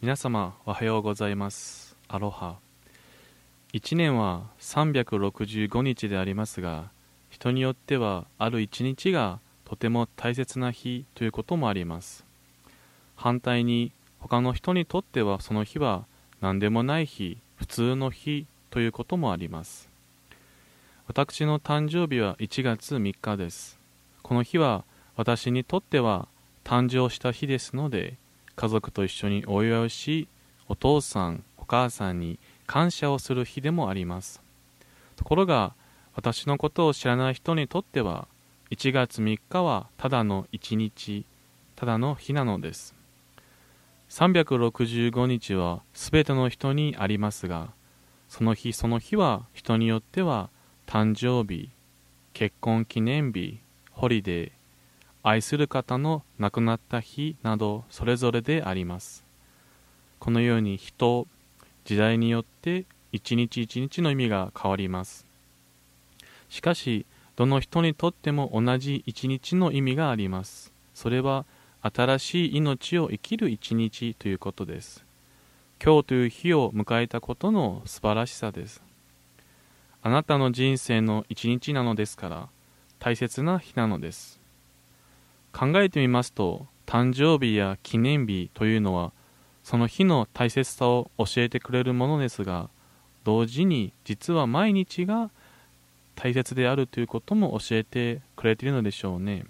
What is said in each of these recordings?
皆様おはようございます。アロハ。1年は365日でありますが人によってはある1日がとても大切な日ということもあります。反対に他の人にとってはその日は何でもない日普通の日ということもあります。私の誕生日は1月3日です。この日は私にとっては誕生した日ですので家族と一緒にお祝いをしお父さんお母さんに感謝をする日でもあります。ところが私のことを知らない人にとっては1月3日はただの1日ただの日なのです。365日はすべての人にありますがその日その日は人によっては誕生日結婚記念日ホリデー愛する方の亡くなった日などそれぞれであります。このように人時代によって一日一日の意味が変わります。しかしどの人にとっても同じ一日の意味があります。それは新しい命を生きる一日ということです。今日という日を迎えたことの素晴らしさです。あなたの人生の一日なのですから大切な日なのです。考えてみますと誕生日や記念日というのはその日の大切さを教えてくれるものですが同時に実は毎日が大切であるということも教えてくれているのでしょうね。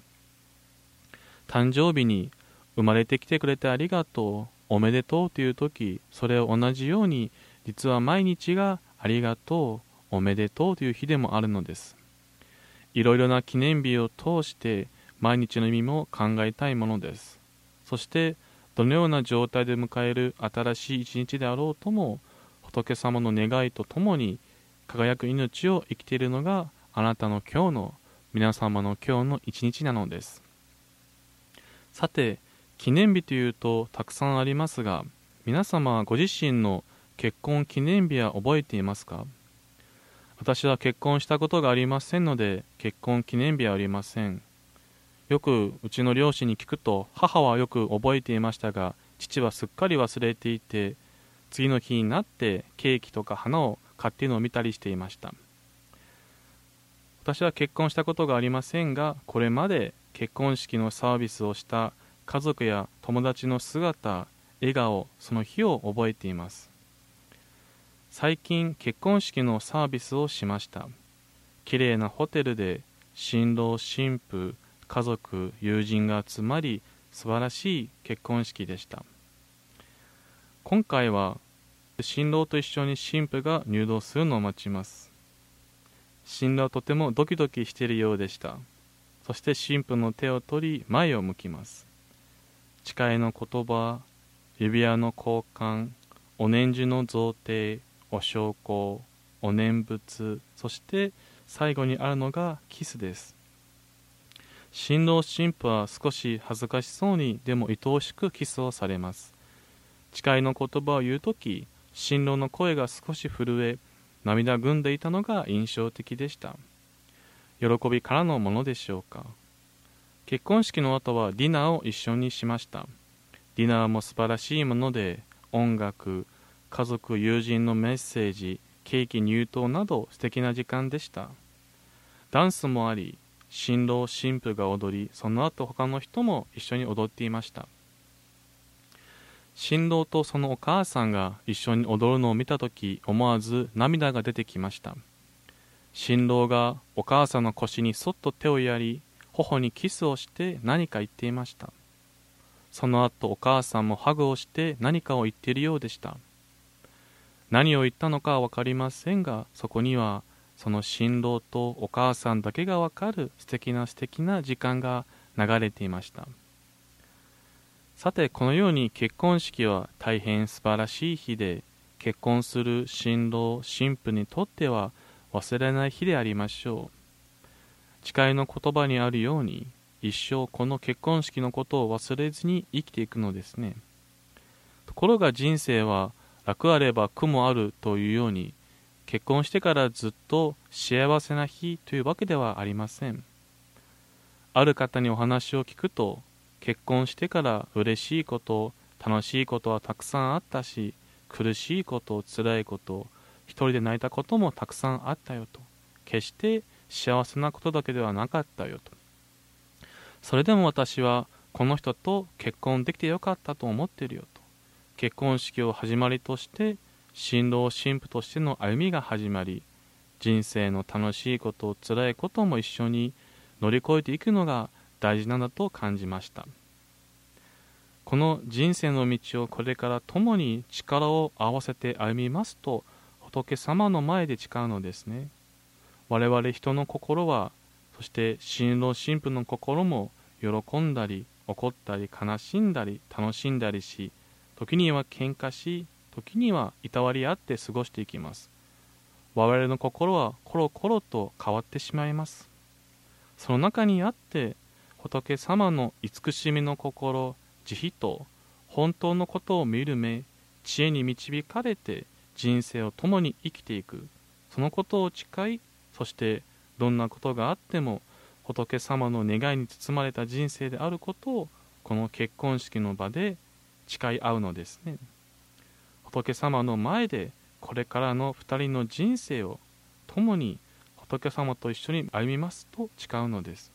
誕生日に生まれてきてくれてありがとうおめでとうという時それを同じように実は毎日がありがとうおめでとうという日でもあるのです。いろいろな記念日を通して毎日の意味も考えたいものです。そしてどのような状態で迎える新しい一日であろうとも仏様の願いとともに輝く命を生きているのがあなたの今日の皆様の今日の一日なのです。さて記念日というとたくさんありますが皆様はご自身の結婚記念日は覚えていますか？私は結婚したことがありませんので結婚記念日はありません。よくうちの両親に聞くと母はよく覚えていましたが父はすっかり忘れていて次の日になってケーキとか花を買っているのを見たりしていました。私は結婚したことがありませんがこれまで結婚式のサービスをした家族や友達の姿笑顔その日を覚えています。最近結婚式のサービスをしました。綺麗なホテルで新郎新婦家族友人が集まり素晴らしい結婚式でした。今回は新郎と一緒に新婦が入道するのを待ちます。新郎はとてもドキドキしているようでした。そして新婦の手を取り前を向きます。誓いの言葉指輪の交換お念珠の贈呈お焼香お念仏そして最後にあるのがキスです。新郎新婦は少し恥ずかしそうにでも愛おしくキスをされます。誓いの言葉を言う時新郎の声が少し震え涙ぐんでいたのが印象的でした。喜びからのものでしょうか。結婚式の後はディナーを一緒にしました。ディナーも素晴らしいもので音楽家族友人のメッセージケーキ入刀など素敵な時間でした。ダンスもあり新郎新婦が踊りその後他の人も一緒に踊っていました。新郎とそのお母さんが一緒に踊るのを見た時思わず涙が出てきました。新郎がお母さんの腰にそっと手をやり頬にキスをして何か言っていました。その後お母さんもハグをして何かを言っているようでした。何を言ったのかは分かりませんがそこにはその新郎とお母さんだけがわかる素敵な素敵な時間が流れていました。さてこのように結婚式は大変素晴らしい日で結婚する新郎新婦にとっては忘れない日でありましょう。誓いの言葉にあるように一生この結婚式のことを忘れずに生きていくのですね。ところが人生は楽あれば苦もあるというように結婚してからずっと幸せな日というわけではありません。ある方にお話を聞くと結婚してから嬉しいこと楽しいことはたくさんあったし苦しいこと辛いこと一人で泣いたこともたくさんあったよと。決して幸せなことだけではなかったよと。それでも私はこの人と結婚できてよかったと思ってるよと。結婚式を始まりとして新郎新婦としての歩みが始まり人生の楽しいこと辛いことも一緒に乗り越えていくのが大事なんだと感じました。この人生の道をこれから共に力を合わせて歩みますと仏様の前で誓うのですね。我々人の心はそして新郎新婦の心も喜んだり怒ったり悲しんだり楽しんだりし時には喧嘩し時にはいたわり合って過ごしていきます。我々の心はコロコロと変わってしまいます。その中にあって仏様の慈しみの心慈悲と本当のことを見る目知恵に導かれて人生を共に生きていく。そのことを誓いそしてどんなことがあっても仏様の願いに包まれた人生であることをこの結婚式の場で誓い合うのですね。仏様の前でこれからの2人の人生を共に仏様と一緒に歩みますと誓うのです。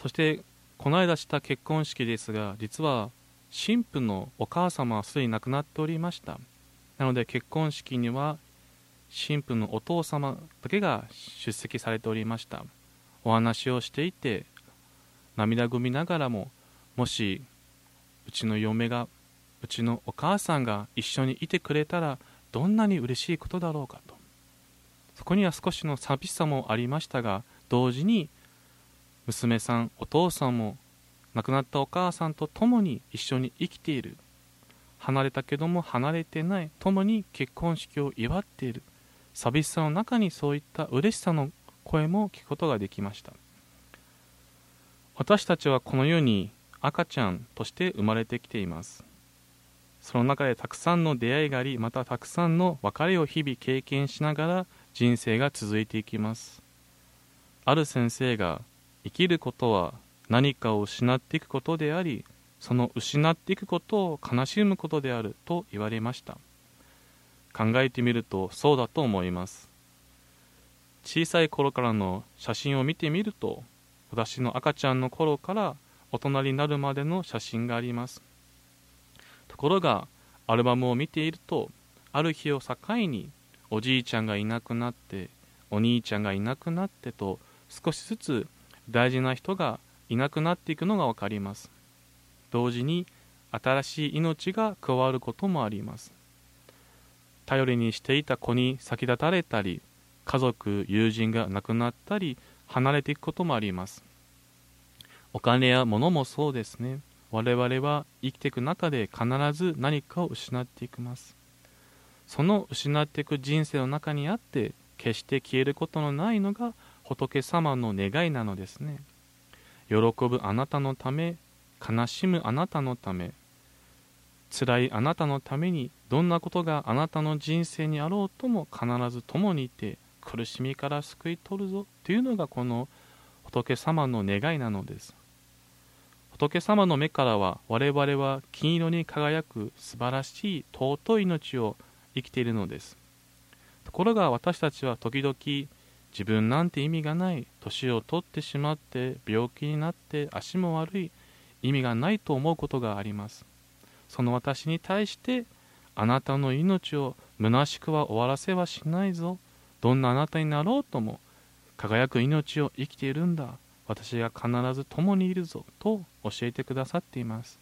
そしてこの間した結婚式ですが実は神父のお母様はすでに亡くなっておりました。なので結婚式には神父のお父様だけが出席されておりました。お話をしていて涙ぐみながらももしうちの嫁がうちのお母さんが一緒にいてくれたらどんなに嬉しいことだろうかと。そこには少しの寂しさもありましたが同時に娘さんお父さんも亡くなったお母さんと共に一緒に生きている。離れたけども離れてない共に結婚式を祝っている。寂しさの中にそういった嬉しさの声も聞くことができました。私たちはこの世に赤ちゃんとして生まれてきています。その中でたくさんの出会いがありまたたくさんの別れを日々経験しながら人生が続いていきます。ある先生が生きることは何かを失っていくことでありその失っていくことを悲しむことであると言われました。考えてみるとそうだと思います。小さい頃からの写真を見てみると私の赤ちゃんの頃から大人になるまでの写真があります。ところがアルバムを見ているとある日を境におじいちゃんがいなくなってお兄ちゃんがいなくなってと少しずつ大事な人がいなくなっていくのが分かります。同時に新しい命が加わることもあります。頼りにしていた子に先立たれたり家族友人が亡くなったり離れていくこともあります。お金や物もそうですね。我々は生きていく中で必ず何かを失っていきます。その失っていく人生の中にあって決して消えることのないのが仏様の願いなのですね。喜ぶあなたのため悲しむあなたのため辛いあなたのためにどんなことがあなたの人生にあろうとも必ず共にいて苦しみから救い取るぞというのがこの仏様の願いなのです。仏様の目からは我々は金色に輝く素晴らしい尊い命を生きているのです。ところが私たちは時々自分なんて意味がない年を取ってしまって病気になって足も悪い意味がないと思うことがあります。その私に対してあなたの命を虚しくは終わらせはしないぞ。どんなあなたになろうとも輝く命を生きているんだ。私が必ず共にいるぞと教えてくださっています。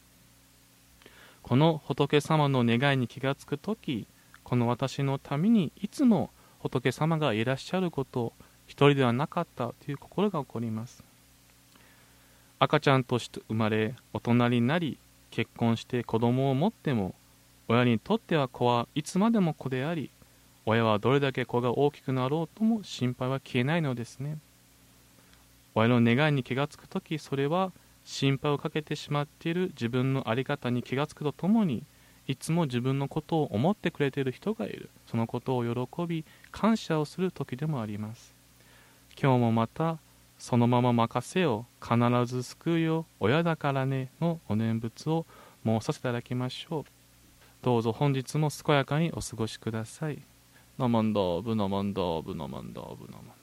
この仏様の願いに気がつく時この私のためにいつも仏様がいらっしゃること一人ではなかったという心が起こります。赤ちゃんとして生まれ大人になり結婚して子供を持っても親にとっては子はいつまでも子であり親はどれだけ子が大きくなろうとも心配は消えないのですね。親の願いに気がつく時それは心配をかけてしまっている自分の在り方に気がつくとともにいつも自分のことを思ってくれている人がいる。そのことを喜び感謝をする時でもあります。今日もまたそのまま任せよ。必ず救うよ。親だからねのお念仏を申させていただきましょう。どうぞ本日も健やかにお過ごしください。のもんどぶのもんどぶのもんどぶのもん